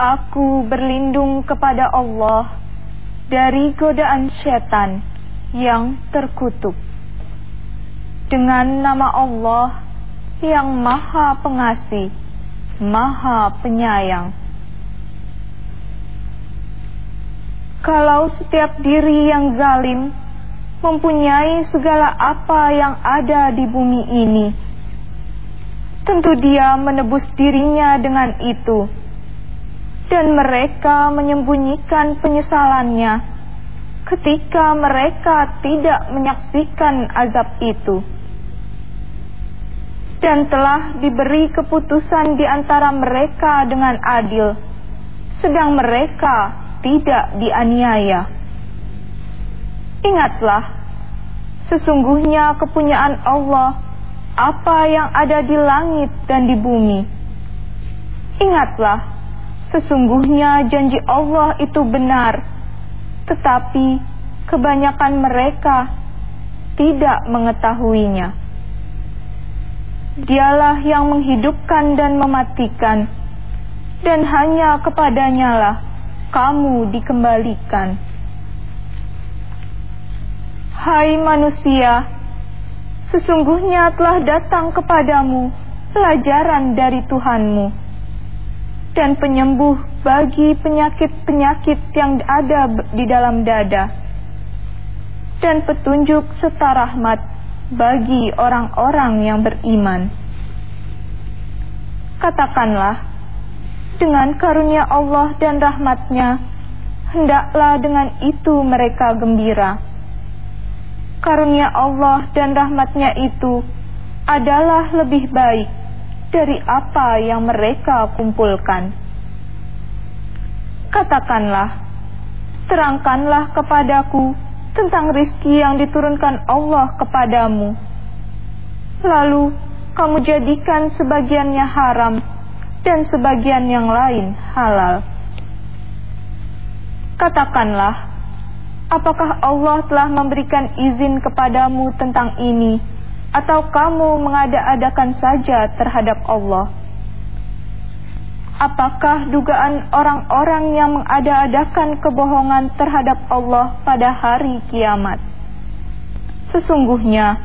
Aku berlindung kepada Allah dari godaan setan yang terkutuk. Dengan nama Allah yang Maha Pengasih, Maha Penyayang. Kalau setiap diri yang zalim mempunyai segala apa yang ada di bumi ini, tentu dia menebus dirinya dengan itu dan mereka menyembunyikan penyesalannya ketika mereka tidak menyaksikan azab itu. Dan telah diberi keputusan di antara mereka dengan adil sedang mereka tidak dianiaya. Ingatlah sesungguhnya kepunyaan Allah apa yang ada di langit dan di bumi. Ingatlah Sesungguhnya janji Allah itu benar, tetapi kebanyakan mereka tidak mengetahuinya. Dialah yang menghidupkan dan mematikan, dan hanya kepadanya lah kamu dikembalikan. Hai manusia, sesungguhnya telah datang kepadamu pelajaran dari Tuhanmu dan penyembuh bagi penyakit-penyakit yang ada di dalam dada dan petunjuk serta rahmat bagi orang-orang yang beriman. Katakanlah, dengan karunia Allah dan rahmatnya, hendaklah dengan itu mereka gembira. Karunia Allah dan rahmatnya itu adalah lebih baik dari apa yang mereka kumpulkan. Katakanlah, terangkanlah kepadaku tentang rizki yang diturunkan Allah kepadamu. Lalu kamu jadikan sebagiannya haram dan sebagian yang lain halal. Katakanlah, apakah Allah telah memberikan izin kepadamu tentang ini? Atau kamu mengada-adakan saja terhadap Allah? Apakah dugaan orang-orang yang mengada-adakan kebohongan terhadap Allah pada hari kiamat? Sesungguhnya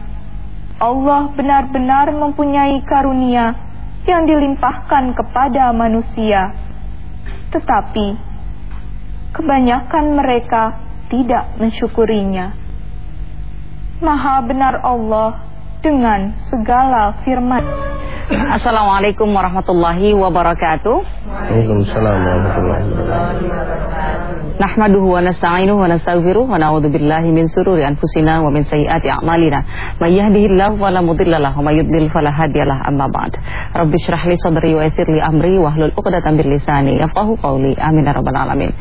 Allah benar-benar mempunyai karunia yang dilimpahkan kepada manusia, tetapi kebanyakan mereka tidak mensyukurinya. Maha benar Allah dengan segala firman. Assalamualaikum warahmatullahi wabarakatuh. Waalaikumsalam warahmatullahi wabarakatuh. Na'udzu billahi min sururi anfusina wa min sayyiati a'malina. May yahdihillahu fala mudilla lahu wa may yudlil fala hadiyalah amma ba'd. Rabbi shrah li sadri wa yassir li amri wa hlul 'uqdatam min lisani yafqahu qawli. Amin ya rabbal alamin.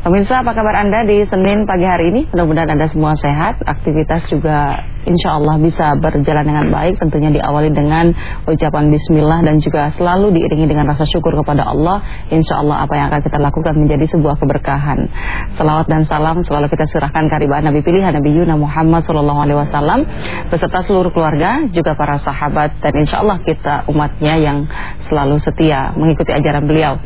Pemirsa, apa kabar Anda di Senin pagi hari ini? Mudah-mudahan Anda semua sehat, aktivitas juga insya Allah bisa berjalan dengan baik. Tentunya diawali dengan ucapan bismillah dan juga selalu diiringi dengan rasa syukur kepada Allah. Insya Allah apa yang akan kita lakukan menjadi sebuah keberkahan. Salawat dan salam selalu kita serahkan kehadiran Nabi pilihan Nabi Yuna Muhammad Sallallahu Alaihi Wasallam beserta seluruh keluarga juga para sahabat dan insya Allah kita umatnya yang selalu setia mengikuti ajaran beliau.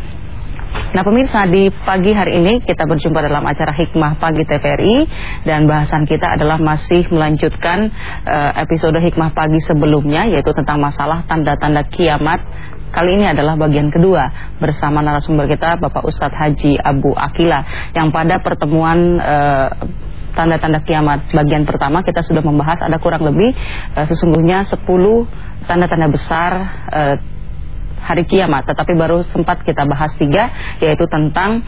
Nah pemirsa di pagi hari ini kita berjumpa dalam acara Hikmah Pagi TVRI dan bahasan kita adalah masih melanjutkan uh, episode Hikmah Pagi sebelumnya yaitu tentang masalah tanda-tanda kiamat Kali ini adalah bagian kedua bersama narasumber kita Bapak Ustadz Haji Abu Akila yang pada pertemuan uh, tanda-tanda kiamat bagian pertama kita sudah membahas ada kurang lebih uh, sesungguhnya 10 tanda-tanda besar uh, hari kiamat. Tetapi baru sempat kita bahas tiga yaitu tentang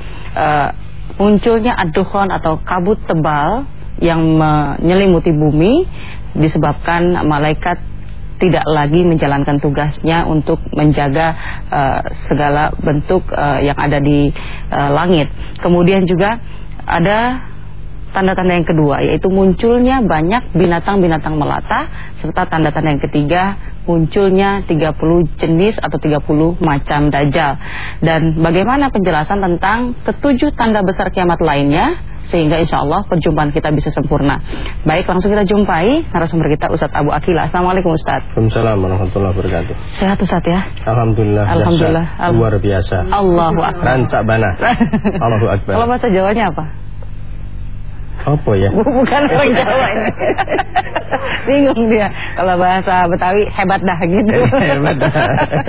munculnya aduhon atau kabut tebal yang menyelimuti bumi disebabkan malaikat tidak lagi menjalankan tugasnya untuk menjaga uh, segala bentuk uh, yang ada di uh, langit. Kemudian juga ada tanda-tanda yang kedua yaitu munculnya banyak binatang-binatang melata serta tanda-tanda yang ketiga munculnya 30 jenis atau 30 macam dajjal. Dan bagaimana penjelasan tentang ketujuh tanda besar kiamat lainnya sehingga insya Allah perjumpaan kita bisa sempurna. Baik, langsung kita jumpai narasumber kita Ustadz Abu Akila. Assalamualaikum Ustadz. Waalaikumsalam warahmatullahi wabarakatuh. Sehat Ustadz ya? Alhamdulillah. Alhamdulillah. Biasa. Luar biasa. Allahu Akbar. Rancak bana. Allahu Akbar. Kalau bahasa Jawanya apa? Apa ya? Bukan orang Jawa. Bingung dia. Kalau bahasa Betawi hebat dah gitu. Hebat dah.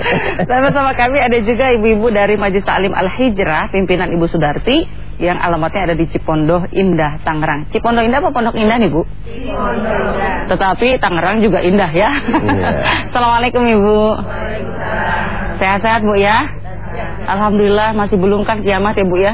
Sama-sama kami ada juga ibu-ibu dari Majelis Taklim Al-Hijrah, pimpinan Ibu Sudarti yang alamatnya ada di Cipondoh Indah, Tangerang. Cipondoh Indah apa Pondok Indah nih, Bu? Cipondoh Indah. Tetapi Tangerang juga indah ya. Iya. Assalamualaikum Ibu. Sehat-sehat Bu ya? Alhamdulillah masih belum kan kiamat ya Bu ya.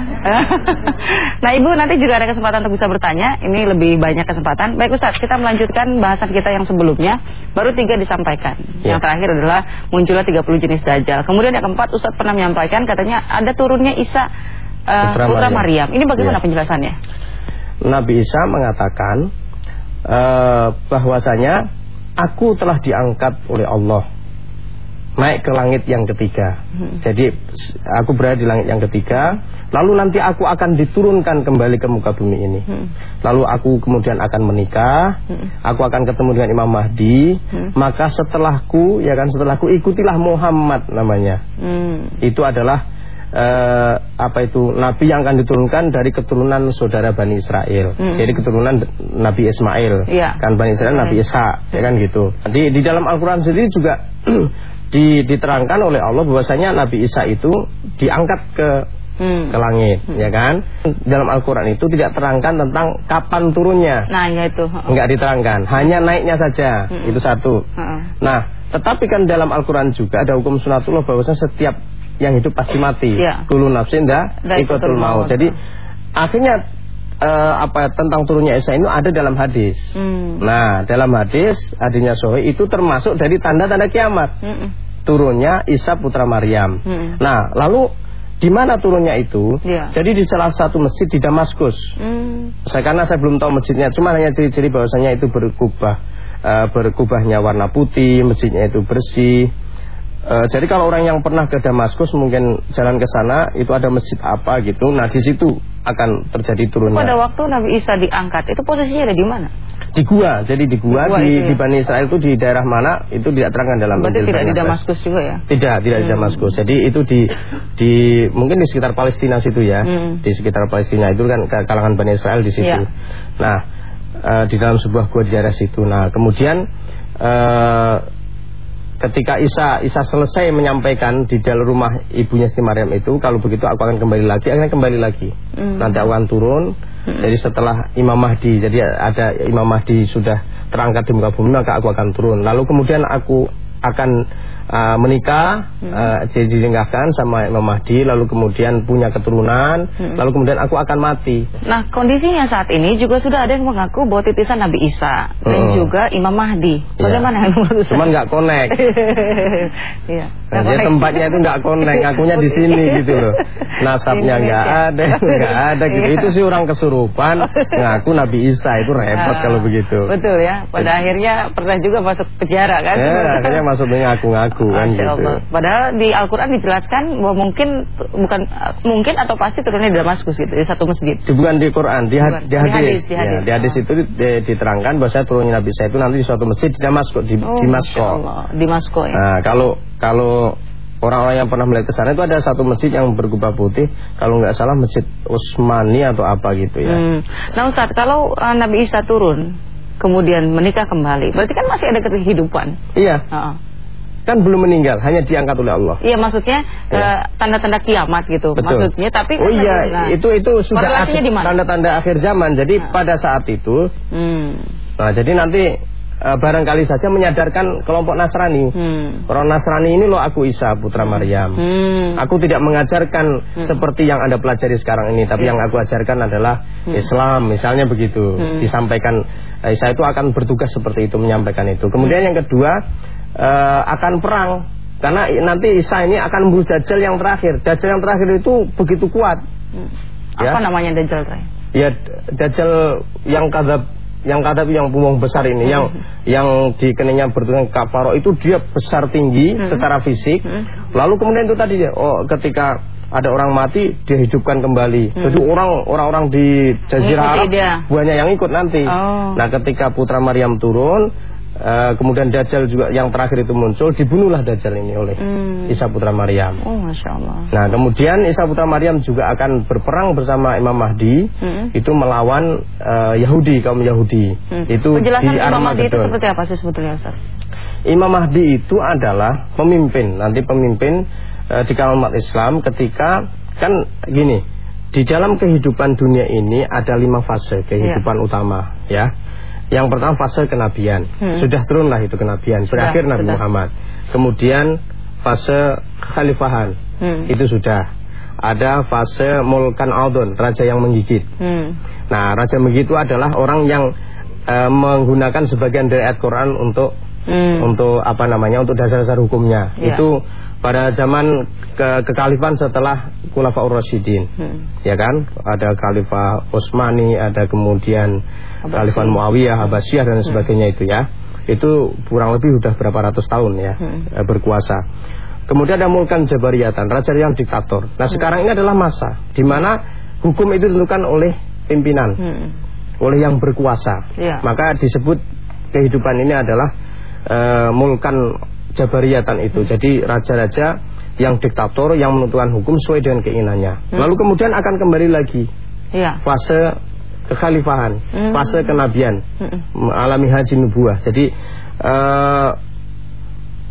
nah Ibu nanti juga ada kesempatan untuk bisa bertanya. Ini lebih banyak kesempatan. Baik Ustaz, kita melanjutkan bahasan kita yang sebelumnya. Baru tiga disampaikan. Ya. Yang terakhir adalah munculnya 30 jenis dajjal. Kemudian yang keempat Ustaz pernah menyampaikan katanya ada turunnya Isa uh, Putra putra, Maryam. Maryam. Ini bagaimana Ya. penjelasannya? Nabi Isa mengatakan eh, bahwasanya aku telah diangkat oleh Allah naik ke langit yang ketiga. Hmm. Jadi aku berada di langit yang ketiga, lalu nanti aku akan diturunkan kembali ke muka bumi ini. Hmm. Lalu aku kemudian akan menikah, Hmm. aku akan ketemu dengan Imam Mahdi, Hmm. maka setelahku ya kan setelahku ikutilah Muhammad namanya. Hmm. Itu adalah eh, apa itu nabi yang akan diturunkan dari keturunan saudara Bani Israel. Mm. Jadi keturunan Nabi Ismail. Iya. Kan Bani Israel Nabi Ishak, ya kan gitu. Di di dalam Al-Qur'an sendiri juga di, diterangkan oleh Allah bahwasanya Nabi Isa itu diangkat ke Hmm. ke langit, ya kan? Dalam Al-Qur'an itu tidak terangkan tentang kapan turunnya. Nah, ya itu. Enggak diterangkan, hanya naiknya saja. Mm-mm. Itu satu. Heeh. Nah, tetapi kan dalam Al-Quran juga ada hukum sunatullah bahwasanya setiap yang hidup pasti mati. Iya. Kulu nafsin ikotul maut. maut. Jadi akhirnya eh, apa tentang turunnya Isa itu ada dalam hadis. Hmm. Nah, dalam hadis hadisnya Sahih itu termasuk dari tanda-tanda kiamat. Mm-mm. Turunnya Isa putra Maryam. Mm-mm. Nah, lalu di mana turunnya itu? Iya. Jadi di salah satu masjid di Damaskus. Hmm. Saya karena saya belum tahu masjidnya, cuma hanya ciri-ciri bahwasanya itu berkubah, eh, berkubahnya warna putih, masjidnya itu bersih. Eh, jadi kalau orang yang pernah ke Damaskus mungkin jalan ke sana itu ada masjid apa gitu, nah di situ akan terjadi turunnya. Pada waktu Nabi Isa diangkat, itu posisinya ada di mana? Di gua, jadi di gua, Di gua di, ya? di Bani Israel itu di daerah mana itu tidak terangkan dalam Berarti Injil tidak di. Damaskus juga ya? Tidak, tidak di Hmm. Damaskus. Jadi itu di di mungkin di sekitar Palestina situ ya. Hmm. Di sekitar Palestina itu kan kalangan Bani Israel di situ. Iya. Nah, eh, di dalam sebuah gua di daerah situ. Nah, kemudian eh, ketika Isa Isa selesai menyampaikan di dalam rumah ibunya Siti Maryam itu, kalau begitu aku akan kembali lagi, akhirnya kembali lagi. Hmm. Nanti aku akan turun. Jadi setelah Imam Mahdi, jadi ada Imam Mahdi sudah terangkat di muka bumi, maka aku akan turun. Lalu kemudian aku akan uh, menikah, uh, dinikahkan sama Imam Mahdi, lalu kemudian punya keturunan, lalu kemudian aku akan mati. Nah, kondisinya saat ini juga sudah ada yang mengaku bahwa titisan Nabi Isa dan Hmm. juga Imam Mahdi. Iya. Bagaimana yang menurut Cuman nggak connect. Iya. Nah, dia tempatnya itu nggak connect, akunya di sini gitu loh. Nasabnya Di nggak Indonesia. ada, nggak ada gitu. Iya. Itu sih orang kesurupan, ngaku Nabi Isa itu repot Ah, kalau begitu. Betul ya. Pada akhirnya pernah juga masuk penjara kan? Ya, akhirnya masuk dengan ngaku-ngaku kan Masya gitu. Allah. Padahal di Al-Quran dijelaskan bahwa mungkin bukan mungkin atau pasti turunnya di Damaskus gitu di satu masjid. Di- bukan di Quran, di, had- di Di hadis. hadis, di Ya, hadis. di hadis Oh. itu di- diterangkan bahwa saya turunnya Nabi saya itu nanti di suatu masjid di Damaskus, di, Oh, di Masko. Di Masko ya. Nah, kalau kalau orang-orang yang pernah melihat ke sana itu ada satu masjid yang berkubah putih, kalau nggak salah masjid Utsmani atau apa gitu ya. Hmm. Nah Ustaz, kalau uh, Nabi Isa turun kemudian menikah kembali, berarti kan masih ada kehidupan. Iya, Heeh. Kan belum meninggal, hanya diangkat oleh Allah. Iya maksudnya Iya. uh, tanda-tanda kiamat gitu. Betul. Maksudnya tapi Oh iya, nah, itu itu sudah tanda-tanda akhir zaman. Jadi Nah. pada saat itu, Hmm. nah jadi nanti eh, barangkali saja menyadarkan kelompok Nasrani. Hmm. Orang Nasrani ini loh aku Isa putra Maryam. Hmm. Aku tidak mengajarkan seperti yang Anda pelajari sekarang ini, tapi Iya. yang aku ajarkan adalah Islam, misalnya begitu. Hmm. Disampaikan eh, Isa itu akan bertugas seperti itu menyampaikan itu. Kemudian yang kedua eh, akan perang. Karena nanti Isa ini akan membunuh Dajjal yang terakhir. Dajjal yang terakhir itu begitu kuat. Hmm. Ya. Apa namanya Dajjal Tray? Ya Dajjal yang kadab yang kadab yang punggung besar ini yang Hmm. yang di keningnya bertulang kafaro itu dia besar tinggi Hmm. secara fisik. Hmm. Lalu kemudian itu tadi oh ketika ada orang mati dihidupkan kembali. Hmm. Jadi orang orang-orang di Jazirah Arab banyak yang ikut nanti. Oh. Nah, ketika putra Maryam turun, Uh, kemudian Dajjal juga yang terakhir itu muncul dibunuhlah Dajjal ini oleh hmm. Isa putra Maryam. Oh, masya Allah. Nah, kemudian Isa putra Maryam juga akan berperang bersama Imam Mahdi hmm. itu melawan uh, Yahudi kaum Yahudi. Hmm. Itu Penjelasan di Imam Mahdi itu seperti apa sih sebetulnya, Ustaz? Imam Mahdi itu adalah pemimpin, nanti pemimpin uh, di kaum umat Islam ketika kan gini, di dalam kehidupan dunia ini ada lima fase kehidupan yeah. utama, ya. Yang pertama fase kenabian. Hmm. Sudah turunlah itu kenabian. Berakhir sudah, Nabi sudah. Muhammad. Kemudian fase kekhalifahan. Hmm. Itu sudah. Ada fase mulkan aldon, raja yang menggigit. Hmm. Nah, raja menggigit itu adalah orang yang uh, menggunakan sebagian dari ayat Quran untuk hmm. untuk apa namanya? untuk dasar-dasar hukumnya. Ya. Itu pada zaman ke kekhalifan setelah Khulafaur Rasyidin. Hmm. Ya kan? Ada Khalifah Utsmani, ada kemudian Khalifah Muawiyah, Abbasiyah dan hmm. sebagainya itu ya. Itu kurang lebih sudah berapa ratus tahun ya hmm. Eh, berkuasa. Kemudian ada Mulkan Jabariyatan, raja yang diktator. Nah, hmm. sekarang ini adalah masa di mana hukum itu ditentukan oleh pimpinan. Hmm. Oleh yang berkuasa. Ya. Maka disebut kehidupan ini adalah uh, Mulkan Jabariyatan itu. Hmm. Jadi raja-raja yang diktator yang menentukan hukum sesuai dengan keinginannya. Hmm. Lalu kemudian akan kembali lagi. Ya. Fase kekhalifahan, hmm. fase kenabian, hmm. alami haji nubuah. Jadi uh,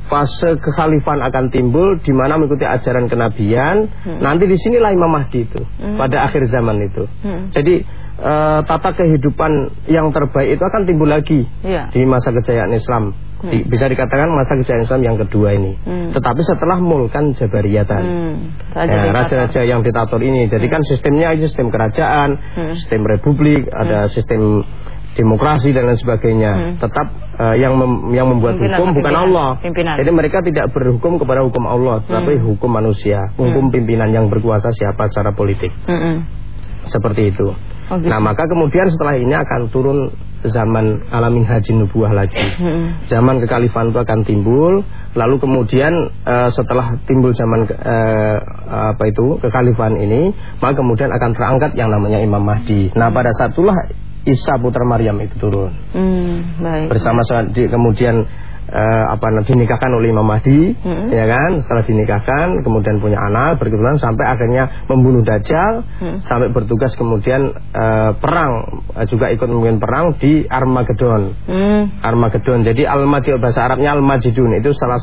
fase kekhalifahan akan timbul di mana mengikuti ajaran kenabian. Hmm. Nanti di sinilah Imam Mahdi itu hmm. pada akhir zaman itu. Hmm. Jadi uh, tata kehidupan yang terbaik itu akan timbul lagi ya. di masa kejayaan Islam. Hmm. Di, bisa dikatakan masa kejayaan Islam yang kedua ini. Hmm. Tetapi setelah mulkan Jabariyatan. Hmm. Ya, raja-raja ya, yang diktator ini. Jadi hmm. kan sistemnya itu sistem kerajaan, hmm. sistem republik, hmm. ada sistem demokrasi dan lain sebagainya. Hmm. Tetap uh, yang mem yang membuat pimpinan, hukum bukan Allah. Pimpinan. Jadi mereka tidak berhukum kepada hukum Allah, hmm. tapi hukum manusia, hukum hmm. pimpinan yang berkuasa siapa secara politik. Hmm. Seperti itu. Oh, gitu. Nah, maka kemudian setelah ini akan turun zaman alamin haji nubuah lagi. Hmm. Zaman kekhalifahan itu akan timbul, lalu kemudian uh, setelah timbul zaman uh, apa itu kekhalifahan ini, maka kemudian akan terangkat yang namanya Imam Mahdi. Nah, pada satulah Isa putra Maryam itu turun. Hmm, baik. Bersama kemudian uh, apa dinikahkan oleh Imam Mahdi hmm. ya kan setelah dinikahkan kemudian punya anak berketurunan sampai akhirnya membunuh Dajjal hmm. sampai bertugas kemudian uh, perang uh, juga ikut memimpin perang di Armageddon hmm. Armageddon jadi Al-Majid bahasa Arabnya Al-Majidun itu salah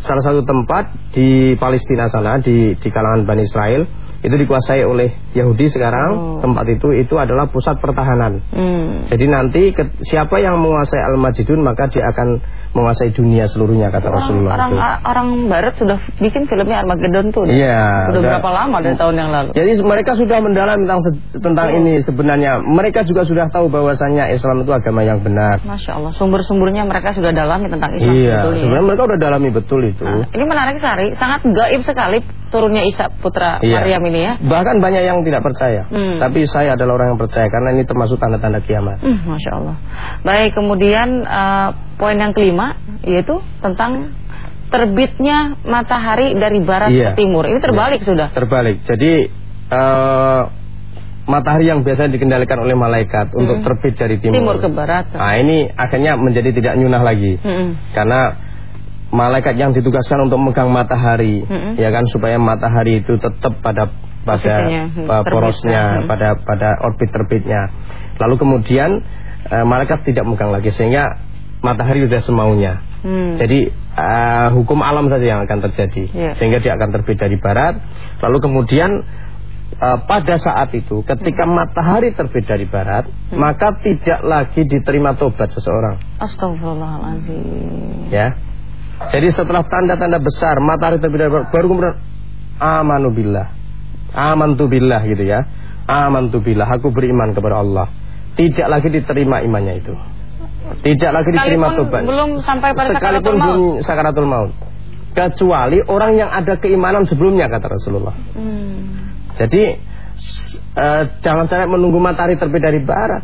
salah satu tempat di Palestina sana di di kalangan Bani Israel itu dikuasai oleh Yahudi sekarang oh. tempat itu itu adalah pusat pertahanan. Hmm. Jadi nanti ke, siapa yang menguasai Al-Majidun maka dia akan menguasai dunia seluruhnya kata orang, Rasulullah. Orang itu. orang barat sudah bikin filmnya Armageddon tuh. Iya. Sudah berapa lama dari tahun yang lalu. Jadi mereka sudah mendalam tentang tentang oh. ini sebenarnya. Mereka juga sudah tahu bahwasanya Islam itu agama yang benar. Masya Allah. Sumber-sumbernya mereka sudah dalami tentang Islam. Iya. Sebenarnya mereka sudah dalami betul itu. Nah, ini menarik sekali. Sangat gaib sekali turunnya Isa putra iya. Maryam ini ya. Bahkan banyak yang tidak percaya. Hmm. Tapi saya adalah orang yang percaya karena ini termasuk tanda-tanda kiamat. Hmm, Masya Allah. Baik, kemudian uh, poin yang kelima yaitu tentang terbitnya matahari dari barat iya. ke timur. Ini terbalik iya. sudah. Terbalik. Jadi uh, matahari yang biasa dikendalikan oleh malaikat hmm. untuk terbit dari timur. Timur ke barat. Nah, ini akhirnya menjadi tidak nyunah lagi. Hmm. Karena malaikat yang ditugaskan untuk megang matahari, -hmm. ya kan supaya matahari itu tetap pada pada hmm, porosnya, hmm. pada pada orbit terbitnya. Lalu kemudian uh, malaikat tidak megang lagi sehingga matahari sudah semaunya. Hmm. Jadi uh, hukum alam saja yang akan terjadi, yeah. sehingga dia akan terbit dari barat. Lalu kemudian uh, pada saat itu ketika hmm. matahari terbit dari barat hmm. maka tidak lagi diterima tobat seseorang Astagfirullahaladzim ya jadi setelah tanda-tanda besar matahari terbit dari baru kemudian amanu billah. Amantu billah gitu ya. Amantu billah, aku beriman kepada Allah. Tidak lagi diterima imannya itu. Tidak lagi diterima tobat. Belum sampai pada Sekalipun sakaratul maut. sakaratul maut. Kecuali orang yang ada keimanan sebelumnya kata Rasulullah. Hmm. Jadi uh, jangan sampai menunggu matahari terbit dari barat.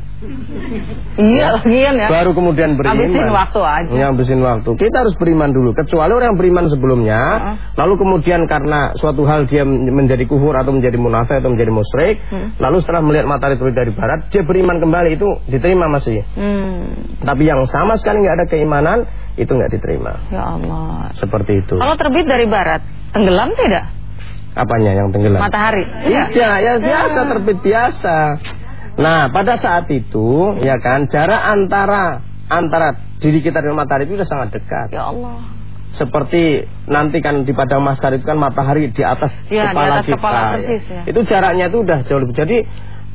Iya, iya ya. Baru kemudian beriman. Habisin waktu aja. Ya, habisin waktu. Kita harus beriman dulu. Kecuali orang yang beriman sebelumnya, uh -huh. lalu kemudian karena suatu hal dia menjadi kufur atau menjadi munafik atau menjadi musyrik, hmm. lalu setelah melihat matahari terbit dari barat, dia beriman kembali itu diterima masih. Hmm. Tapi yang sama sekali nggak ada keimanan, itu nggak diterima. Ya Allah. Seperti itu. Kalau terbit dari barat, tenggelam tidak? Apanya yang tenggelam? Matahari. Iya, ya biasa terbit biasa. Nah, pada saat itu ya kan jarak antara antara diri kita dengan matahari itu sudah sangat dekat. Ya Allah. Seperti nanti kan di padang mahsyar itu kan matahari di atas ya, kepala di atas kita. Kepala persis, ya. Itu jaraknya itu udah jauh lebih. Jadi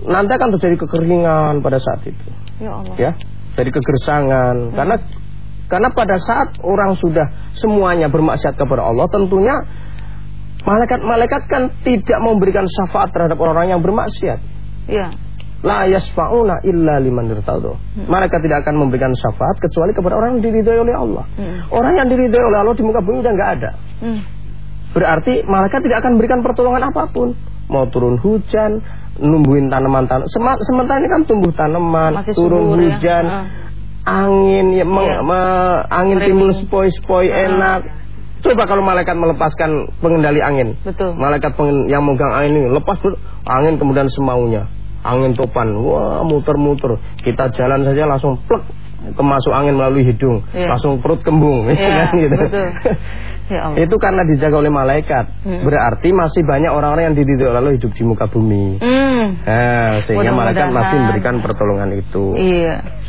nanti akan terjadi kekeringan pada saat itu. Ya Allah. Ya. Jadi kegersangan hmm. karena karena pada saat orang sudah semuanya bermaksiat kepada Allah tentunya Malaikat-malaikat kan tidak memberikan syafaat terhadap orang-orang yang bermaksiat. Iya. La yasfa'una illa liman irtadha. Hmm. Malaikat tidak akan memberikan syafaat kecuali kepada orang yang diridhoi oleh Allah. Hmm. Orang yang diridhoi oleh Allah di muka bumi udah nggak ada. Hmm. Berarti malaikat tidak akan memberikan pertolongan apa pun. Mau turun hujan, numbuhin tanaman-tanaman. Sementara ini kan tumbuh tanaman, Masih turun subur, ya. hujan, ya. angin, ya, ya. Me, angin timbul sepoi-sepoi uh. enak Coba kalau malaikat melepaskan pengendali angin. Betul. Malaikat yang megang angin ini lepas angin kemudian semaunya. Angin topan, wah muter-muter. Kita jalan saja langsung plek kemasuk angin melalui hidung, yeah. langsung perut kembung, yeah, kan gitu. Betul. Ya Itu karena dijaga oleh malaikat. Hmm. Berarti masih banyak orang-orang yang dididik lalu hidup di muka bumi. Hmm. Nah, sehingga malaikat masih memberikan pertolongan itu. Iya.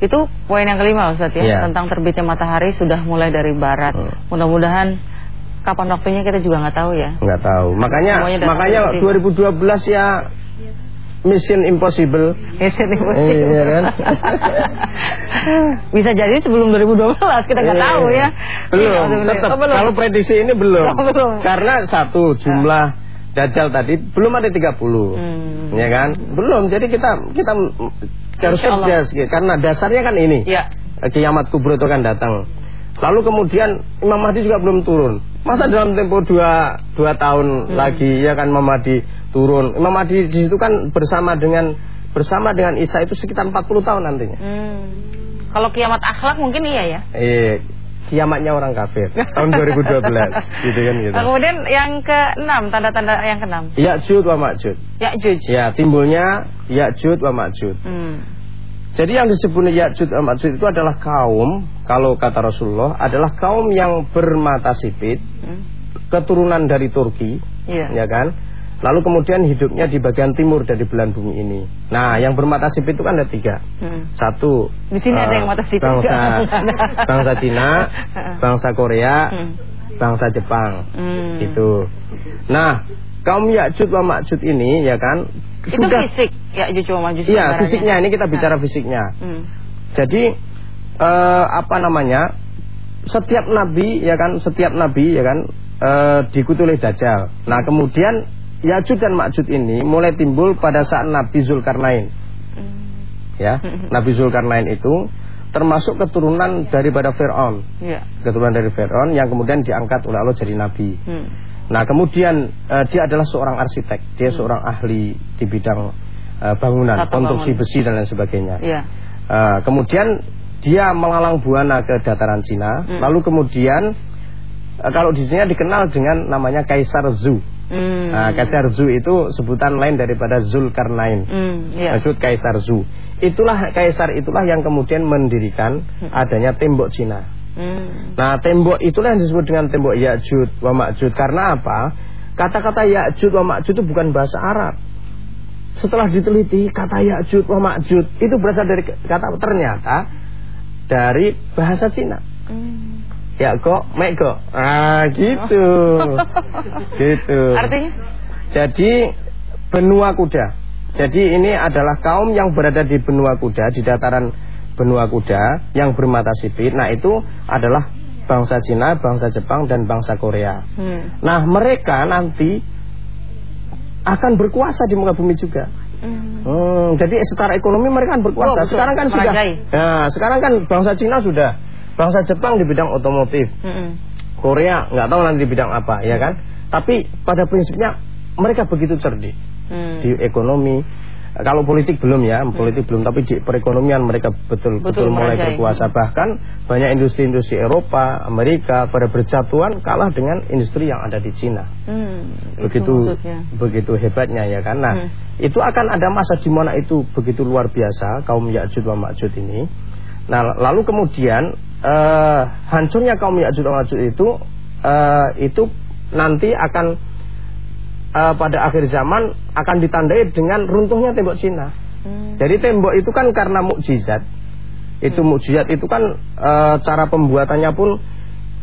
Itu poin yang kelima Ustaz ya, yeah. tentang terbitnya matahari sudah mulai dari barat. Hmm. Mudah-mudahan kapan waktunya kita juga nggak tahu ya. Nggak tahu. Makanya makanya 2012 ya Mission Impossible. Mission Impossible. Iya kan? Bisa jadi sebelum 2012 kita nggak iya. tahu ya. Belum. Tetap, oh, belum. Kalau prediksi ini belum. Oh, belum. Karena satu jumlah Dajjal tadi belum ada 30. Hmm. Ya kan? Belum. Jadi kita kita harus cerdas karena dasarnya kan ini. Ya. Kiamat kubur itu kan datang. Lalu kemudian Imam Mahdi juga belum turun. Masa dalam tempo dua, dua tahun hmm. lagi ya kan Imam Mahdi turun. Imam Mahdi di situ kan bersama dengan bersama dengan Isa itu sekitar 40 tahun nantinya. Hmm. Kalau kiamat akhlak mungkin iya ya. Iya kiamatnya orang kafir tahun 2012 gitu kan gitu. Kemudian yang keenam tanda-tanda yang keenam. Ya'jud wa Ma'jud. Ya'jud. Ya, timbulnya Ya'jud wa Ma'jud. Hmm. Jadi yang disebut Ya'jud wa Ma'jud itu adalah kaum kalau kata Rasulullah adalah kaum yang bermata sipit, hmm. keturunan dari Turki, yeah. ya kan? Lalu kemudian hidupnya di bagian timur dari belahan bumi ini. Nah, yang bermata sipit itu kan ada tiga. Hmm. Satu. Di sini uh, ada yang mata sipit. Bangsa, bangsa Cina, bangsa Korea, hmm. bangsa Jepang. Hmm. Itu. Nah, kaum Ya'jud wa Ma'jud ini ya kan itu sudah, fisik Ya'jud wa Ma'jud. Iya, fisiknya ini kita bicara nah. fisiknya. Hmm. Jadi uh, apa namanya? Setiap nabi ya kan, setiap nabi ya kan uh, diikuti oleh dajjal. Nah, kemudian Yajud dan Makjud ini mulai timbul pada saat Nabi Zulkarnain. Hmm. Ya, Nabi Zulkarnain itu termasuk keturunan daripada Fir'aun. Ya. Keturunan dari Fir'aun yang kemudian diangkat oleh Allah jadi nabi. Hmm. Nah, kemudian uh, dia adalah seorang arsitek, dia hmm. seorang ahli di bidang uh, bangunan, Tata konstruksi bangun. besi dan lain sebagainya. Ya. Uh, kemudian dia melalang buana ke dataran Cina, hmm. lalu kemudian uh, kalau di sini dikenal dengan namanya Kaisar Zhu. Hmm. Nah, Kaisar Zu itu sebutan lain daripada Zulkarnain. Hmm, yeah. Maksud Kaisar Zu. Itulah Kaisar itulah yang kemudian mendirikan hmm. adanya tembok Cina. Hmm. Nah, tembok itulah yang disebut dengan tembok Ya'jud wa Ma'jud. Karena apa? Kata-kata Ya'jud wa Ma'jud itu bukan bahasa Arab. Setelah diteliti kata Ya'jud wa Ma'jud itu berasal dari kata ternyata dari bahasa Cina. Hmm. Ya kok, mek kok. Ah, gitu. gitu. Artinya? Jadi benua kuda. Jadi ini adalah kaum yang berada di benua kuda, di dataran benua kuda yang bermata sipit. Nah, itu adalah bangsa Cina, bangsa Jepang dan bangsa Korea. Hmm. Nah, mereka nanti akan berkuasa di muka bumi juga. Hmm. Hmm, jadi secara ekonomi mereka kan berkuasa. Oh, sekarang kan sudah. Ya, sekarang kan bangsa Cina sudah Bangsa Jepang di bidang otomotif. Mm -hmm. Korea nggak tahu nanti di bidang apa, ya kan? Tapi pada prinsipnya mereka begitu cerdik. hmm. di ekonomi kalau politik belum ya, politik hmm. belum, tapi di perekonomian mereka betul betul, betul mulai berkuasa. Bahkan banyak industri-industri Eropa, Amerika pada berjatuhan kalah dengan industri yang ada di Cina. Hmm, begitu begitu hebatnya ya kan. Nah, hmm. itu akan ada masa di mana itu begitu luar biasa kaum Ya'jud wa Ma'jud ini. Nah, lalu kemudian uh, hancurnya kaum Ya'jud wa Ma'jud itu uh, itu nanti akan uh, pada akhir zaman akan ditandai dengan runtuhnya tembok Cina. Hmm. Jadi tembok itu kan karena mukjizat. Itu hmm. mukjizat itu kan uh, cara pembuatannya pun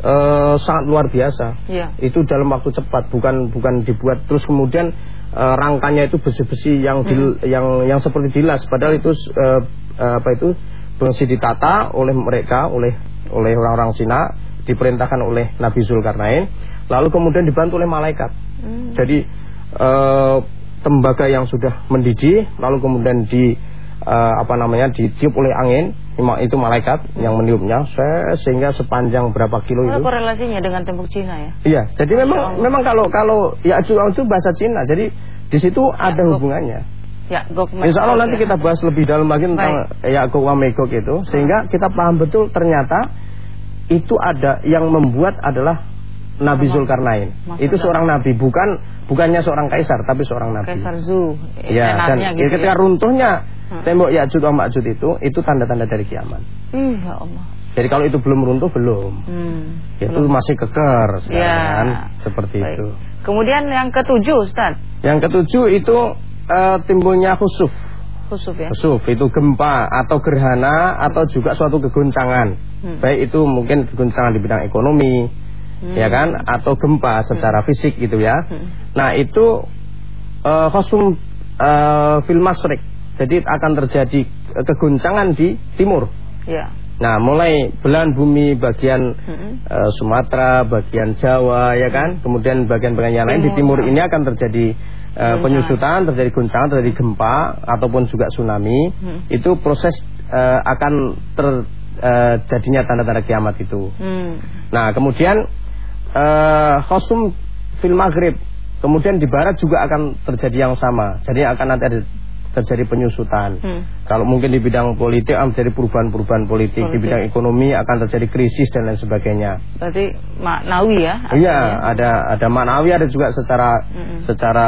uh, sangat luar biasa. Yeah. Itu dalam waktu cepat, bukan bukan dibuat terus kemudian uh, rangkanya itu besi-besi yang hmm. yang yang seperti dilas padahal itu uh, apa itu besi ditata oleh mereka oleh oleh orang-orang Cina diperintahkan oleh Nabi Zulkarnain lalu kemudian dibantu oleh malaikat. Hmm. Jadi uh, tembaga yang sudah mendidih lalu kemudian di uh, apa namanya ditiup oleh angin itu malaikat yang meniupnya sehingga sepanjang berapa kilo itu korelasinya dengan tembok Cina ya? Iya jadi memang memang kalau kalau ya itu bahasa Cina jadi di situ ada hubungannya ya Gok Insya Allah nanti ya. kita bahas lebih dalam lagi tentang Yakub wa Megok itu sehingga kita paham betul ternyata itu ada yang membuat adalah Nabi Zulkarnain. Itu seorang nabi, bukan bukannya seorang kaisar tapi seorang nabi. Kaisar Zu. Ya, dan gitu ketika ya. runtuhnya hmm. tembok Ya'juj dan Ma'juj itu itu tanda-tanda dari kiamat. Iya ya Allah. Jadi kalau itu belum runtuh belum. Hmm, itu belum. masih keker sekarang ya. kan seperti Baik. itu. Kemudian yang ketujuh Ustaz. Yang ketujuh itu uh, timbulnya khusuf. Khusuf ya. Khusuf itu gempa atau gerhana atau juga suatu keguncangan. Hmm. Baik itu mungkin keguncangan di bidang ekonomi, hmm. ya kan atau gempa secara hmm. fisik gitu ya. Hmm. Nah, itu uh, khosum uh, fil masrik. Jadi akan terjadi keguncangan di timur. Ya. Nah, mulai belahan bumi bagian hmm. uh, Sumatera, bagian Jawa ya kan, kemudian bagian-bagian yang lain di timur ini akan terjadi uh, penyusutan, terjadi guncangan, terjadi gempa ataupun juga tsunami. Hmm. Itu proses uh, akan terjadinya uh, tanda-tanda kiamat itu. Hmm. Nah, kemudian uh, khosum fil maghrib kemudian di barat juga akan terjadi yang sama jadi akan nanti ada terjadi penyusutan hmm. kalau mungkin di bidang politik akan terjadi perubahan-perubahan politik. politik di bidang ekonomi akan terjadi krisis dan lain sebagainya berarti maknawi ya iya ada ada maknawi ada juga secara hmm. secara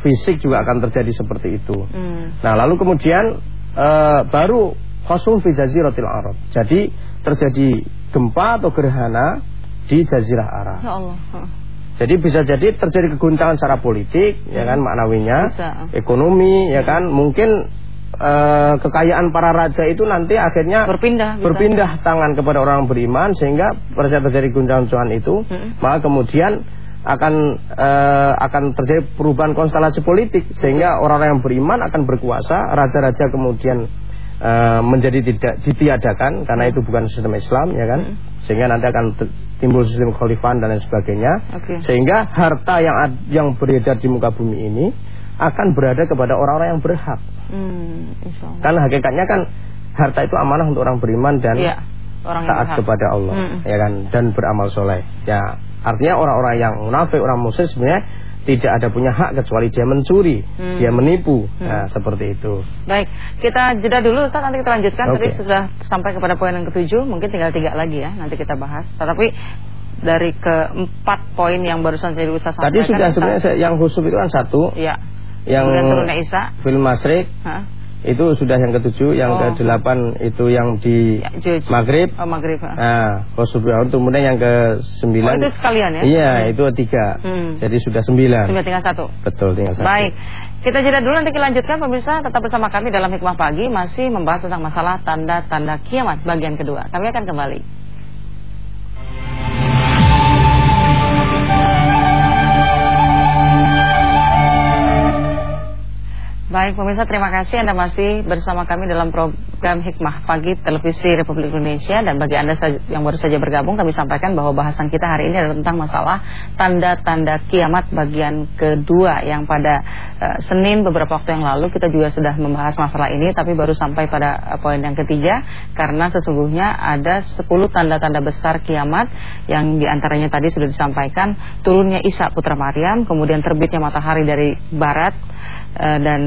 fisik juga akan terjadi seperti itu hmm. nah lalu kemudian uh, baru khosum fi jaziratil arab jadi terjadi gempa atau gerhana di Jazirah Arab. Ya Allah. Jadi bisa jadi terjadi keguncangan secara politik, hmm. ya kan maknawinya, bisa. ekonomi, ya kan mungkin uh, kekayaan para raja itu nanti akhirnya berpindah, bisa. berpindah tangan kepada orang beriman sehingga pada saat terjadi guncangan itu, hmm. maka kemudian akan uh, akan terjadi perubahan konstelasi politik sehingga orang-orang yang beriman akan berkuasa, raja-raja kemudian uh, menjadi tidak ditiadakan karena itu bukan sistem Islam, ya kan, hmm. sehingga nanti akan timbul sistem khalifah dan lain sebagainya. Okay. sehingga harta yang yang beredar di muka bumi ini akan berada kepada orang-orang yang berhak. Hmm, kan hakikatnya kan harta itu amanah untuk orang beriman dan ya, orang taat kepada Allah hmm. ya kan dan beramal soleh. Ya artinya orang-orang yang munafik orang musyrik sebenarnya tidak ada punya hak kecuali dia mencuri, hmm. dia menipu. Hmm. Nah, seperti itu. Baik, kita jeda dulu Ustaz, nanti kita lanjutkan. Okay. Tadi sudah sampai kepada poin yang ketujuh, mungkin tinggal tiga lagi ya, nanti kita bahas. Tetapi dari keempat poin yang barusan saya usah sampaikan. Tadi sudah sebenarnya yang khusus itu kan satu. Iya. Yang Isa. Film Masrik. Hah? Itu sudah yang ketujuh, yang oh. ke delapan itu yang di ya, Maghrib. Oh, Maghrib. Nah, Khusufiyahun kemudian yang ke sembilan. Oh, itu sekalian ya? Iya, hmm. itu tiga. Hmm. Jadi sudah sembilan. Sudah tinggal satu. Betul, tinggal satu. Baik. Kita jeda dulu nanti kita lanjutkan pemirsa tetap bersama kami dalam Hikmah Pagi masih membahas tentang masalah tanda-tanda kiamat bagian kedua. Kami akan kembali. Baik pemirsa terima kasih Anda masih bersama kami dalam program Hikmah Pagi Televisi Republik Indonesia. Dan bagi Anda yang baru saja bergabung kami sampaikan bahwa bahasan kita hari ini adalah tentang masalah tanda-tanda kiamat bagian kedua yang pada uh, Senin beberapa waktu yang lalu kita juga sudah membahas masalah ini tapi baru sampai pada uh, poin yang ketiga karena sesungguhnya ada 10 tanda-tanda besar kiamat yang di antaranya tadi sudah disampaikan. Turunnya Isa putra Maryam kemudian terbitnya matahari dari barat uh, dan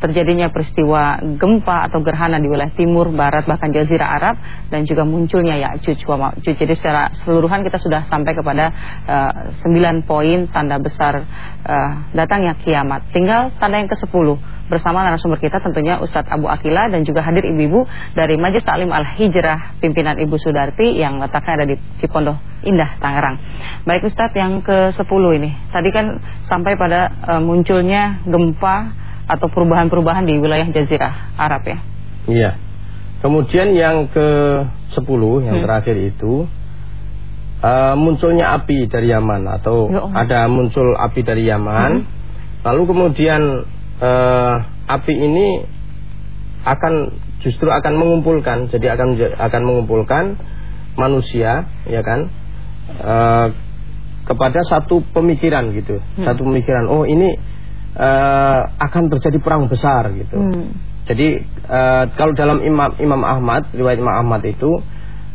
terjadinya peristiwa gempa atau gerhana di wilayah timur, barat, bahkan jazirah Arab dan juga munculnya Ya'juj wa Ma'juj. Jadi secara seluruhan kita sudah sampai kepada uh, poin tanda besar uh, datangnya kiamat. Tinggal tanda yang ke-10 bersama narasumber kita tentunya Ustadz Abu Akila dan juga hadir ibu-ibu dari Majelis Taklim Al-Hijrah pimpinan Ibu Sudarti yang letaknya ada di Cipondoh Indah, Tangerang. Baik Ustadz yang ke-10 ini. Tadi kan sampai pada uh, munculnya gempa atau perubahan-perubahan di wilayah Jazirah Arab ya. Iya. Kemudian yang ke-10 yang hmm. terakhir itu uh, munculnya api dari Yaman atau ya ada muncul api dari Yaman. Hmm. Lalu kemudian uh, api ini akan justru akan mengumpulkan, jadi akan akan mengumpulkan manusia, ya kan, uh, kepada satu pemikiran gitu, hmm. satu pemikiran. Oh ini uh, akan terjadi perang besar gitu. Hmm. Jadi uh, kalau dalam Imam Imam Ahmad riwayat Imam Ahmad itu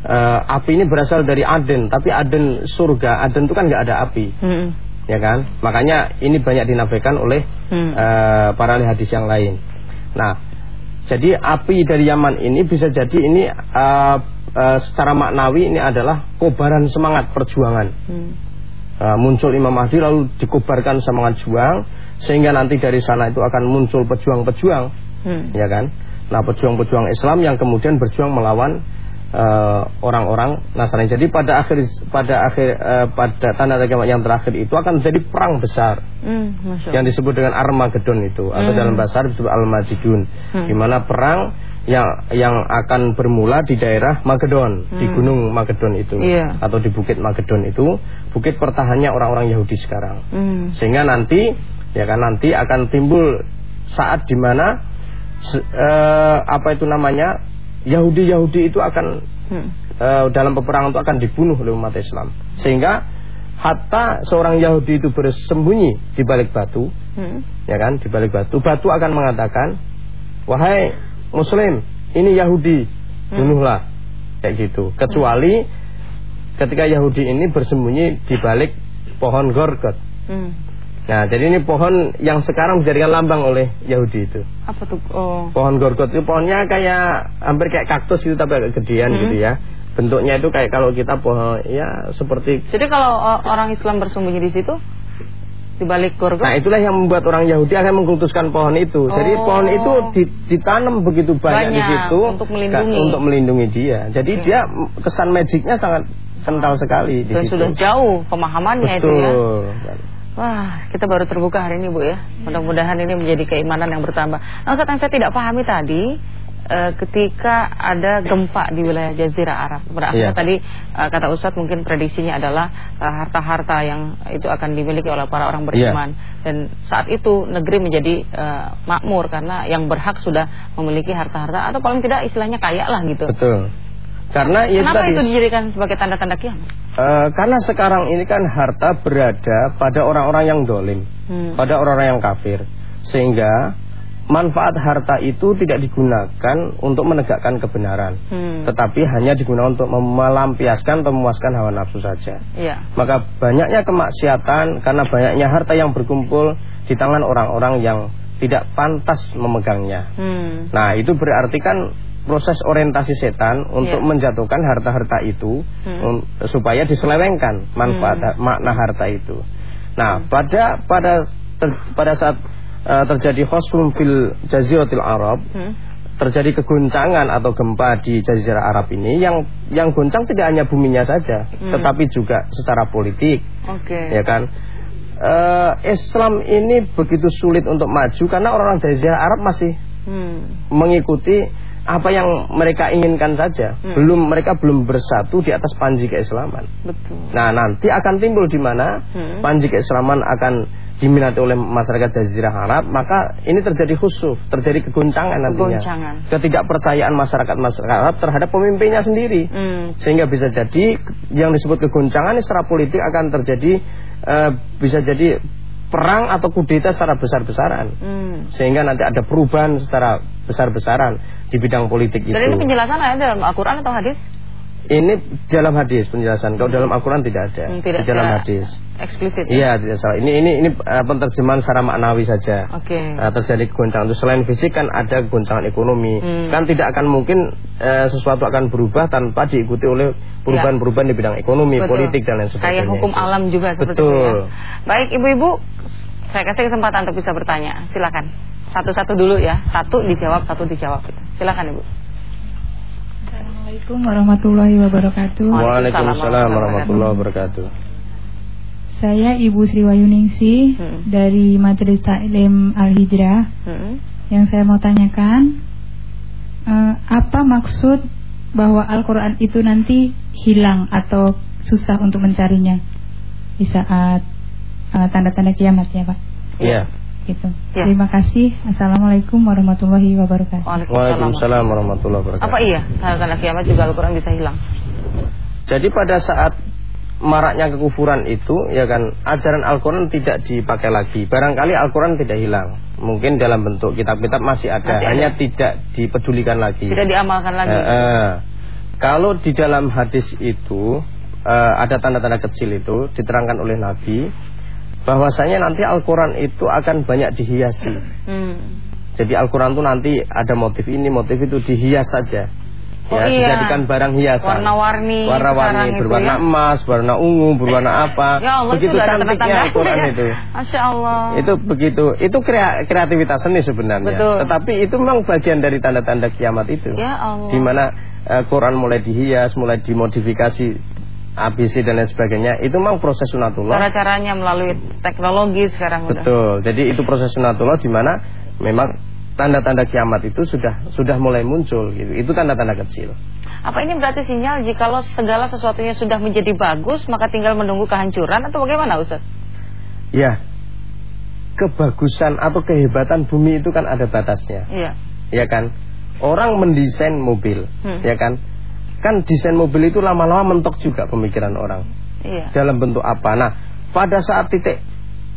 uh, api ini berasal dari Aden, tapi Aden surga, Aden itu kan nggak ada api. Hmm. Ya kan? Makanya ini banyak dinafikan oleh hmm. uh, para ahli hadis yang lain. Nah, jadi api dari Yaman ini bisa jadi ini uh, uh, secara maknawi ini adalah kobaran semangat perjuangan. Hmm. Uh, muncul Imam Mahdi lalu dikobarkan semangat juang sehingga nanti dari sana itu akan muncul pejuang-pejuang hmm. ya kan nah pejuang-pejuang Islam yang kemudian berjuang melawan eh, orang-orang uh, Nasrani jadi pada akhir pada akhir uh, pada tanda kiamat yang terakhir itu akan menjadi perang besar hmm, yang disebut dengan Armageddon itu atau hmm. dalam bahasa Arab disebut Al-Majidun hmm. di mana perang yang yang akan bermula di daerah Magedon hmm. di Gunung Magedon itu yeah. atau di Bukit Magedon itu bukit pertahannya orang-orang Yahudi sekarang hmm. sehingga nanti ya kan nanti akan timbul saat di mana uh, apa itu namanya Yahudi-Yahudi itu akan hmm. uh, dalam peperangan itu akan dibunuh oleh umat Islam sehingga hatta seorang Yahudi itu bersembunyi di balik batu hmm. ya kan di balik batu batu akan mengatakan wahai Muslim ini Yahudi hmm. bunuhlah kayak gitu kecuali ketika Yahudi ini bersembunyi di balik pohon gorgot hmm. Nah, jadi ini pohon yang sekarang dijadikan lambang oleh Yahudi itu. Apa tuh? Oh. Pohon gorgot itu pohonnya kayak hampir kayak kaktus gitu tapi agak gedean hmm. gitu ya. Bentuknya itu kayak kalau kita pohon ya seperti Jadi kalau orang Islam bersembunyi di situ di balik gorgot. Nah, itulah yang membuat orang Yahudi akan mengkultuskan pohon itu. Oh. Jadi pohon itu ditanam begitu banyak, banyak di situ untuk melindungi untuk melindungi dia. Jadi hmm. dia kesan magicnya sangat kental sekali di Dan situ. sudah jauh pemahamannya Betul. itu ya. Wah, kita baru terbuka hari ini Bu ya. Mudah-mudahan ini menjadi keimanan yang bertambah. Nah, yang saya tidak pahami tadi e, ketika ada gempa di wilayah Jazirah Arab. Berarti yeah. tadi e, kata Ustadz mungkin prediksinya adalah eh, harta-harta e, yang itu akan dimiliki oleh para orang beriman yeah. dan saat itu negeri menjadi e, makmur karena yang berhak sudah memiliki harta-harta atau paling tidak istilahnya kaya lah gitu. Betul. Karena ya Kenapa tadi, itu dijadikan sebagai tanda-tanda kiamat? Uh, karena sekarang ini kan harta berada pada orang-orang yang dolim, hmm. pada orang-orang yang kafir, sehingga manfaat harta itu tidak digunakan untuk menegakkan kebenaran, hmm. tetapi hanya digunakan untuk melampiaskan atau memuaskan hawa nafsu saja. Ya. Maka banyaknya kemaksiatan karena banyaknya harta yang berkumpul di tangan orang-orang yang tidak pantas memegangnya. Hmm. Nah itu berarti kan proses orientasi setan untuk yeah. menjatuhkan harta-harta itu hmm. um, supaya diselewengkan manfaat hmm. makna harta itu. Nah, hmm. pada pada ter, pada saat uh, terjadi khosfum fil jaziratil Arab, hmm. terjadi keguncangan atau gempa di jazirah Arab ini yang yang goncang tidak hanya buminya saja, hmm. tetapi juga secara politik. Okay. Ya kan? Uh, Islam ini begitu sulit untuk maju karena orang-orang jazirah Arab masih hmm. mengikuti apa yang mereka inginkan saja. Hmm. Belum mereka belum bersatu di atas panji keislaman. Betul. Nah, nanti akan timbul di mana hmm. panji keislaman akan diminati oleh masyarakat Jazirah Arab, maka ini terjadi khusuf, terjadi kegoncangan nantinya. Kegoncangan. Ketidakpercayaan masyarakat masyarakat Arab terhadap pemimpinnya sendiri. Hmm. Sehingga bisa jadi yang disebut kegoncangan ini secara politik akan terjadi eh, bisa jadi perang atau kudeta secara besar-besaran. Hmm. Sehingga nanti ada perubahan secara besar-besaran di bidang politik itu. Dan ini penjelasan ada dalam Al-Quran atau hadis? Ini dalam hadis penjelasan. Kalau dalam Al-Quran tidak ada. Hmm, tidak di dalam hadis. Eksplisit. ya? Iya, tidak salah. Ini ini ini uh, penterjemahan secara maknawi saja. Oke. Nah, terjadi kegoncangan itu selain fisik kan ada kegoncangan ekonomi. Hmm. Kan tidak akan mungkin eh, sesuatu akan berubah tanpa diikuti oleh perubahan-perubahan di bidang ekonomi, Betul. politik dan lain sebagainya. Kayak hukum itu. alam juga seperti Betul. itu ya. Baik ibu-ibu, saya kasih kesempatan untuk bisa bertanya. Silakan. Satu-satu dulu ya. Satu dijawab, satu dijawab. Silakan ibu. Assalamualaikum warahmatullahi wabarakatuh. Waalaikumsalam warahmatullahi wabarakatuh. Saya Ibu Sri Wayuningsih Hmm. dari Majelis Taklim Al Hijrah. Hmm. Yang saya mau tanyakan, eh, apa maksud bahwa Al-Quran itu nanti hilang atau susah untuk mencarinya di saat eh, tanda-tanda kiamat ya Pak? Iya. Gitu. Ya. Terima kasih. Assalamualaikum warahmatullahi wabarakatuh. Waalaikumsalam warahmatullahi wabarakatuh. Apa iya tanda-tanda kiamat juga Al-Quran bisa hilang? Jadi pada saat maraknya kekufuran itu ya kan ajaran Al-Qur'an tidak dipakai lagi. Barangkali Al-Qur'an tidak hilang. Mungkin dalam bentuk kitab-kitab masih ada, Masih ada. hanya tidak dipedulikan lagi. Tidak diamalkan lagi. Eh, eh. Kalau di dalam hadis itu eh, ada tanda-tanda kecil itu diterangkan oleh Nabi bahwasanya nanti Al-Qur'an itu akan banyak dihiasi. Hmm. Jadi Al-Qur'an itu nanti ada motif ini, motif itu dihias saja. Oh ya, iya. dijadikan barang hiasan. Warna-warni Warna-warni berwarna ya. emas, berwarna ungu, berwarna apa. Ya Allah begitu itu cantiknya Al-Qur'an ya. itu. Masya Allah. Itu begitu. Itu krea- kreativitas seni sebenarnya. Betul. Tetapi itu memang bagian dari tanda-tanda kiamat itu. Ya Allah. Di mana eh, Quran mulai dihias, mulai dimodifikasi ABC dan lain sebagainya. Itu memang proses sunatullah. Cara-caranya melalui teknologi sekarang udah. Betul. Jadi itu proses sunatullah di mana memang tanda-tanda kiamat itu sudah sudah mulai muncul gitu. Itu tanda-tanda kecil. Apa ini berarti sinyal jikalau segala sesuatunya sudah menjadi bagus maka tinggal menunggu kehancuran atau bagaimana Ustaz? Ya. Kebagusan atau kehebatan bumi itu kan ada batasnya. Iya. Ya kan? Orang mendesain mobil, Hmm. ya kan? Kan desain mobil itu lama-lama mentok juga pemikiran orang. Iya. Dalam bentuk apa? Nah, pada saat titik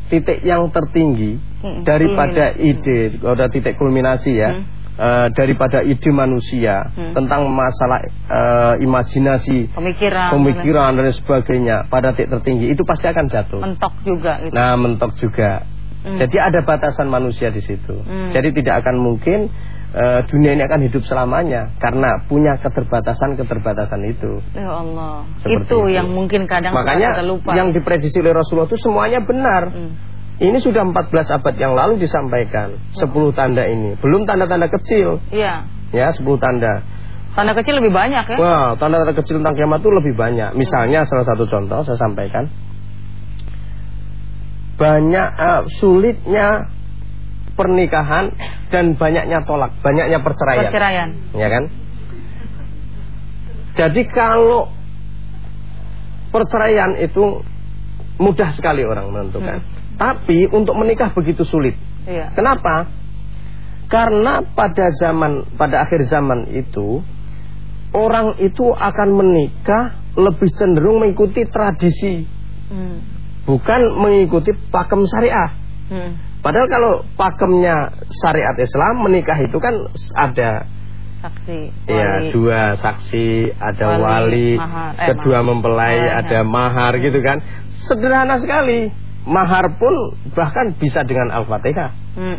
titik yang tertinggi Hmm, daripada kulminasi. ide, ada titik kulminasi ya. Hmm. eh, daripada ide manusia Hmm. tentang masalah eh, imajinasi, Pemikiran. pemikiran dan sebagainya pada titik tertinggi itu pasti akan jatuh. mentok juga gitu. Nah, mentok juga. Hmm. Jadi ada batasan manusia di situ. Hmm. Jadi tidak akan mungkin eh, dunia ini akan hidup selamanya karena punya keterbatasan-keterbatasan itu. Ya Allah. Seperti itu, itu. yang mungkin kadang Makanya kita lupa. yang diprediksi oleh Rasulullah itu semuanya benar. Hmm. Ini sudah 14 abad yang lalu disampaikan 10 tanda ini. Belum tanda-tanda kecil, Iya. ya 10 tanda. Tanda kecil lebih banyak ya. Wah, tanda-tanda kecil tentang kiamat itu lebih banyak. Misalnya salah satu contoh saya sampaikan. Banyak eh, sulitnya pernikahan dan banyaknya tolak, banyaknya perceraian. Perceraian. Ya kan? Jadi kalau perceraian itu mudah sekali orang menentukan. Tapi untuk menikah begitu sulit. Iya. Kenapa? Karena pada zaman pada akhir zaman itu orang itu akan menikah lebih cenderung mengikuti tradisi, Hmm. bukan mengikuti pakem syariah. Hmm. Padahal kalau pakemnya syariat Islam menikah itu kan ada Saksi. ya dua saksi, ada Wali, wali, mahar, eh, kedua mahar. mempelai, Mahar, ada ya. mahar gitu kan. Sederhana sekali. Mahar pun bahkan bisa dengan Al-Fatihah. Hmm.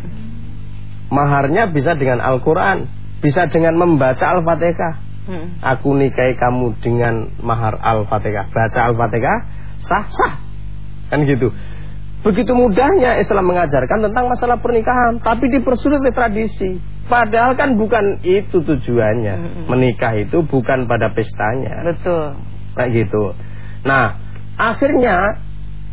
Maharnya bisa dengan Al-Quran Bisa dengan membaca Al-Fatihah Hmm. Aku nikahi kamu dengan mahar Al-Fatihah Baca Al-Fatihah Sah-sah Kan gitu Begitu mudahnya Islam mengajarkan tentang masalah pernikahan Tapi dipersulit oleh tradisi Padahal kan bukan itu tujuannya. Menikah itu bukan pada pestanya Betul. Kayak gitu Nah akhirnya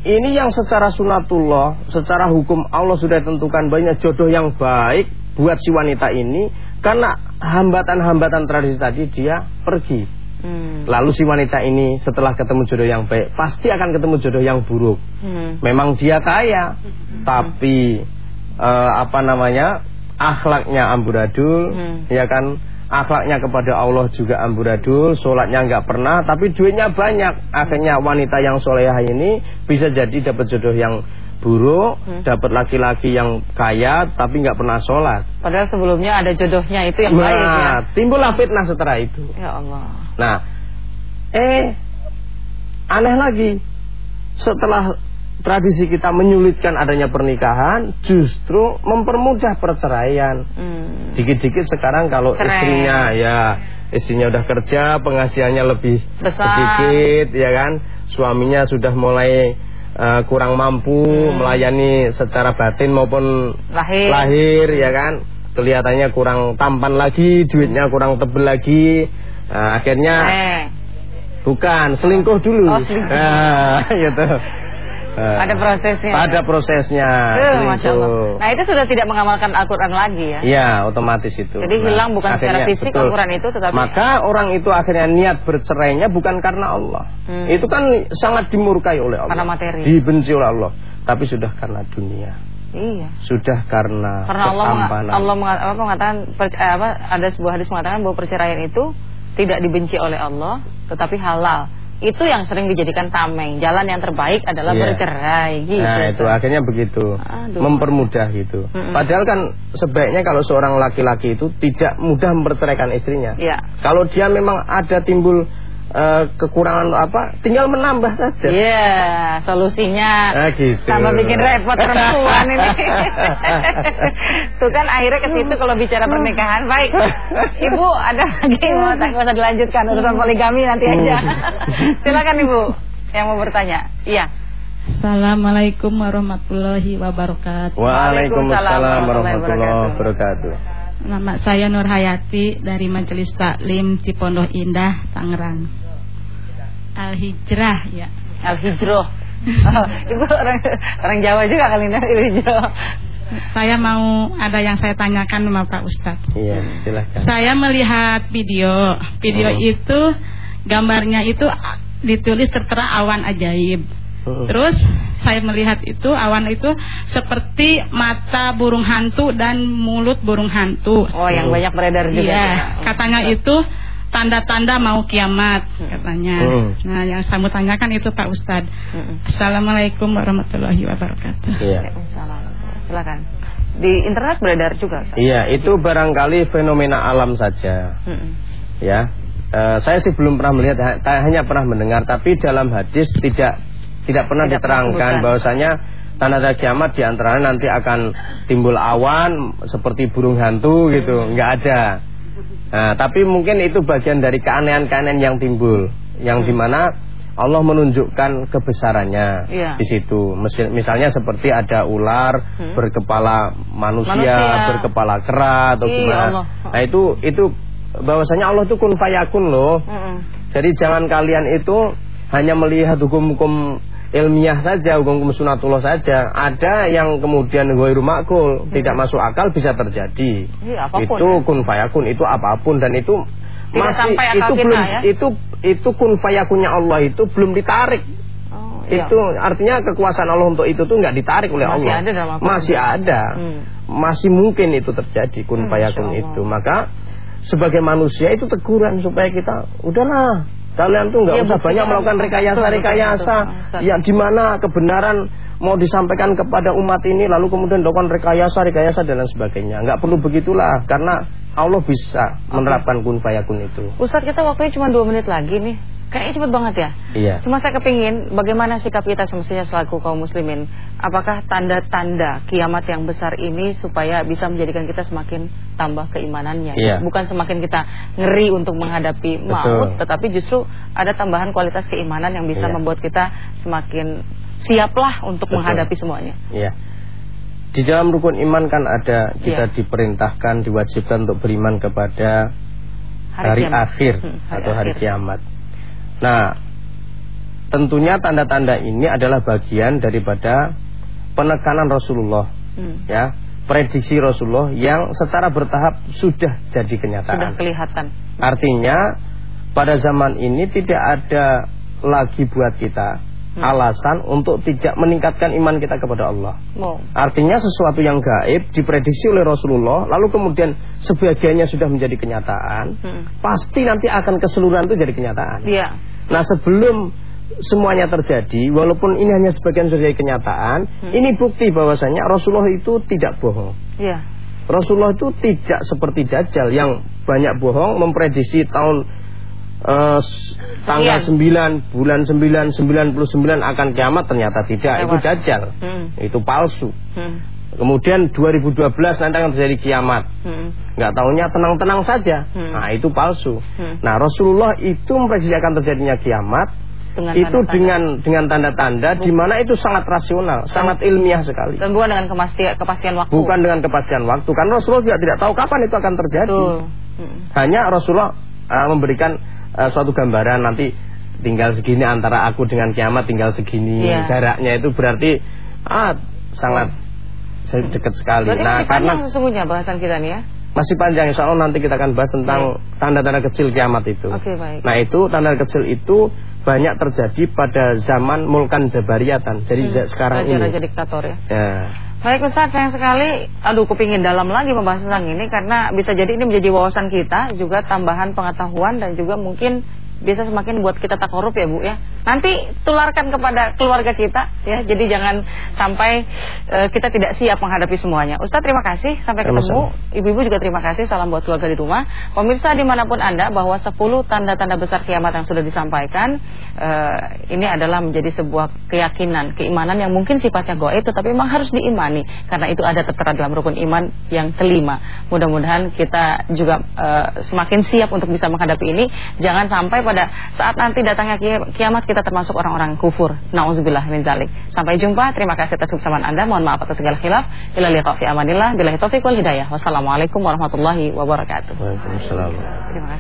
ini yang secara sunatullah, secara hukum Allah sudah tentukan banyak jodoh yang baik buat si wanita ini karena hambatan-hambatan tradisi tadi dia pergi. Hmm. Lalu si wanita ini setelah ketemu jodoh yang baik pasti akan ketemu jodoh yang buruk. Hmm. Memang dia kaya, tapi eh, apa namanya akhlaknya amburadul, Hmm. ya kan akhlaknya kepada Allah juga amburadul, sholatnya nggak pernah, tapi duitnya banyak. Akhirnya wanita yang solehah ini bisa jadi dapat jodoh yang buruk, Hmm. dapat laki-laki yang kaya tapi nggak pernah sholat. Padahal sebelumnya ada jodohnya itu yang baik ya. Nah, timbullah fitnah setelah itu. Ya Allah. Nah, eh aneh lagi. Setelah tradisi kita menyulitkan adanya pernikahan, justru mempermudah perceraian. Hmm. Dikit-dikit sekarang kalau Keren. istrinya ya istrinya udah kerja, penghasilannya lebih Besar. sedikit ya kan. Suaminya sudah mulai eh, kurang mampu Hmm. melayani secara batin maupun Lahir. lahir ya kan kelihatannya kurang tampan lagi duitnya kurang tebel lagi Nah, akhirnya Eh, bukan selingkuh dulu Oh, selingkuh. Nah, gitu Nah, Ada prosesnya. ada prosesnya Tuh, Masya Allah. selingkuh. Nah itu sudah tidak mengamalkan Al-Quran lagi ya. Iya, otomatis itu. Jadi hilang bukan secara fisik. Al-Quran itu, tetapi- maka orang itu akhirnya niat bercerainya bukan karena Allah. Hmm. Itu kan sangat dimurkai oleh Allah. Karena materi. Dibenci oleh Allah, tapi sudah karena dunia. Iya. Sudah karena, Karena Allah menga-. Allah menga- apa, mengatakan per- eh, apa ada sebuah hadis mengatakan bahwa perceraian itu tidak dibenci oleh Allah tetapi halal. Itu yang sering dijadikan tameng. Jalan yang terbaik adalah Iya. bercerai gitu. Nah itu akhirnya begitu Aduh. Mempermudah gitu Mm-mm. Padahal kan sebaiknya kalau seorang laki-laki itu Tidak mudah memperceraikan istrinya Iya. Kalau dia memang ada timbul eh, Kekurangan apa Tinggal menambah saja Iya, solusinya Ah, gitu. tambah bikin repot perempuan ini. Tuh kan akhirnya ke situ kalau bicara pernikahan. Baik, Ibu ada lagi mau tak usah dilanjutkan urusan poligami nanti aja. Silakan Ibu yang mau bertanya. Iya. Assalamualaikum warahmatullahi wabarakatuh. Waalaikumsalam warahmatullahi wabarakatuh Nama saya Nur Hayati dari Majelis Taklim Cipondoh Indah, Tangerang. Al Hijrah ya. Al Hijroh. Oh, Ibu orang orang Jawa juga kali ini Al Hijroh. Saya mau ada yang saya tanyakan sama Pak Ustadz. Iya silahkan Saya melihat video. Video Oh. itu gambarnya itu ditulis tertera awan ajaib. Terus saya melihat itu awan itu seperti mata burung hantu dan mulut burung hantu. Oh, yang banyak beredar juga. Iya, katanya itu tanda-tanda mau kiamat katanya. Hmm. Nah, yang saya mau tanyakan itu Pak Ustadz. Mm-mm. Assalamualaikum warahmatullahi wabarakatuh. Iya Waalaikumsalam. Silakan. Di internet beredar juga. Ustaz. Iya itu barangkali fenomena alam saja Mm-mm. ya Eh, saya sih belum pernah melihat hanya pernah mendengar tapi dalam hadis tidak tidak pernah Tidak diterangkan bahwasanya tanda-tanda kiamat di antaranya nanti akan timbul awan seperti burung hantu gitu nggak ada nah, tapi mungkin itu bagian dari keanehan-keanehan yang timbul yang di mana Allah menunjukkan kebesarannya Iya. di situ misalnya seperti ada ular Hmm. berkepala manusia, Manusia. berkepala kera atau Ih, gimana Allah. nah itu itu bahwasanya Allah itu kun fayakun loh. Mm-mm. Jadi jangan kalian itu hanya melihat hukum-hukum ilmiah saja, hukum-hukum sunatullah saja. Ada yang kemudian ghairu makul, tidak masuk akal bisa terjadi. Apa pun itu ya. kun fayakun itu apa pun dan itu Tidak masih sampai akal itu kita, belum ya? itu itu kun fayakunnya Allah itu belum ditarik. Oh, iya. Itu artinya kekuasaan Allah untuk itu tuh nggak ditarik oleh Masih Allah. ada dalam. Masih ada. Hmm. Masih mungkin itu terjadi kun Hmm, fayakun itu. Maka sebagai manusia itu teguran supaya kita udahlah kalian tuh nggak Iya, usah banyak melakukan rekayasa-rekayasa yang di mana kebenaran mau disampaikan kepada umat ini lalu kemudian dilakukan rekayasa-rekayasa dan lain sebagainya. Nggak perlu begitulah karena Allah bisa menerapkan kun fayakun itu. Ustaz kita waktunya cuma dua menit lagi nih. Kayaknya cepet banget ya. Iya. Cuma saya kepingin bagaimana sikap kita semestinya selaku kaum muslimin. Apakah tanda-tanda kiamat yang besar ini supaya bisa menjadikan kita semakin tambah keimanannya. Iya. Bukan semakin kita ngeri untuk menghadapi maut, tetapi justru ada tambahan kualitas keimanan yang bisa Iya. membuat kita semakin siaplah untuk Betul. menghadapi semuanya. Iya. Di dalam rukun iman kan ada kita Iya. diperintahkan, diwajibkan untuk beriman kepada hari, kiamat. akhir Hmm, hari atau hari akhir. kiamat. Nah, tentunya tanda-tanda ini adalah bagian daripada penekanan Rasulullah, Hmm. ya, prediksi Rasulullah yang secara bertahap sudah jadi Sudah kenyataan. kelihatan. Artinya pada zaman ini tidak ada lagi buat kita. Alasan untuk tidak meningkatkan iman kita kepada Allah. Mau. Artinya sesuatu yang gaib diprediksi oleh Rasulullah, lalu kemudian sebagiannya sudah menjadi kenyataan, Hmm. pasti nanti akan keseluruhan itu jadi kenyataan. Iya. Nah sebelum semuanya terjadi, walaupun ini hanya sebagian sudah jadi kenyataan, Hmm. ini bukti bahwasanya Rasulullah itu tidak bohong. Iya. Rasulullah itu tidak seperti Dajjal yang banyak bohong memprediksi tahun eh, s- tanggal 9 bulan 9 99 akan kiamat ternyata tidak itu Lewat. Dajjal Hmm. itu palsu Hmm. kemudian 2012 nanti akan terjadi kiamat Hmm. nggak taunya tenang-tenang saja Hmm. nah itu palsu Hmm. nah Rasulullah itu memprediksi akan terjadinya kiamat Dengan itu tanda-tanda. dengan dengan tanda-tanda di mana itu sangat rasional sangat ilmiah sekali dan bukan dengan kepastian, kepastian waktu. bukan dengan kepastian waktu karena Rasulullah juga tidak tahu kapan itu akan terjadi. Hmm. hanya Rasulullah uh, memberikan uh, suatu gambaran nanti tinggal segini antara aku dengan kiamat tinggal segini Iya. jaraknya itu berarti ah sangat dekat sekali. Berarti nah karena sesungguhnya bahasan kita nih ya. masih panjang insya Allah nanti kita akan bahas tentang tanda-tanda kecil kiamat itu. Oke, baik. Nah itu tanda kecil itu banyak terjadi pada zaman mulkan jabariyatan. Jadi Hmm. sekarang Raja-raja ini. diktator ya. Ya. Baik Ustaz, sayang sekali Aduh kepingin dalam lagi membahas tentang ini Karena bisa jadi ini menjadi wawasan kita Juga tambahan pengetahuan Dan juga mungkin bisa semakin buat kita tak korup ya Bu ya Nanti tularkan kepada keluarga kita ya. Jadi jangan sampai eh, kita tidak siap menghadapi semuanya. Ustaz terima kasih. Sampai ketemu. Ibu-ibu juga terima kasih. Salam buat keluarga di rumah. Pemirsa di mana pun Anda Bahwa 10 tanda-tanda besar kiamat yang sudah disampaikan eh, Ini adalah menjadi sebuah keyakinan Keimanan yang mungkin sifatnya goib Tetapi memang harus diimani. Karena itu ada tertera dalam rukun iman yang kelima. Mudah-mudahan kita juga eh, semakin siap untuk bisa menghadapi ini. Jangan sampai pada saat nanti datangnya ki- kiamat Kita termasuk orang-orang kufur. Na'udzubillah min zalik. Sampai jumpa, terima kasih atas kebersamaan Anda. Mohon maaf atas segala khilaf. Ila liqa fi amanillah. Bilahi taufiq wal hidayah. Wassalamualaikum warahmatullahi wabarakatuh. Waalaikumsalam. Terima kasih